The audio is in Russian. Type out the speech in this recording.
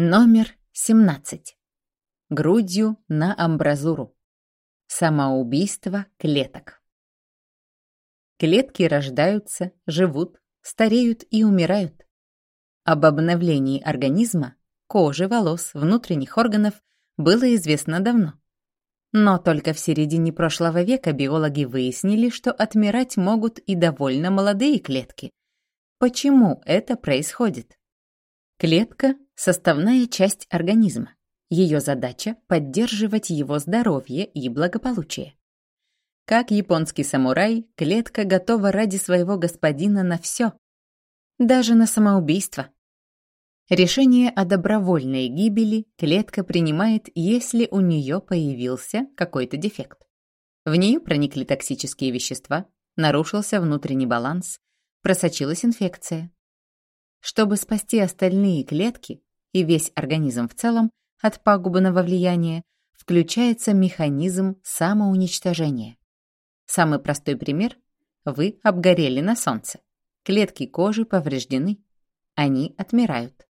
Номер 17. Грудью на амбразуру. Самоубийство клеток. Клетки рождаются, живут, стареют и умирают. Об обновлении организма, кожи, волос, внутренних органов было известно давно. Но только в середине прошлого века биологи выяснили, что отмирать могут и довольно молодые клетки. Почему это происходит? Клетка – составная часть организма. Ее задача – поддерживать его здоровье и благополучие. Как японский самурай, клетка готова ради своего господина на все. Даже на самоубийство. Решение о добровольной гибели клетка принимает, если у нее появился какой-то дефект. В нее проникли токсические вещества, нарушился внутренний баланс, просочилась инфекция, чтобы спасти остальные клетки и весь организм в целом от пагубного влияния, включается механизм самоуничтожения. Самый простой пример – вы обгорели на солнце. Клетки кожи повреждены. Они отмирают.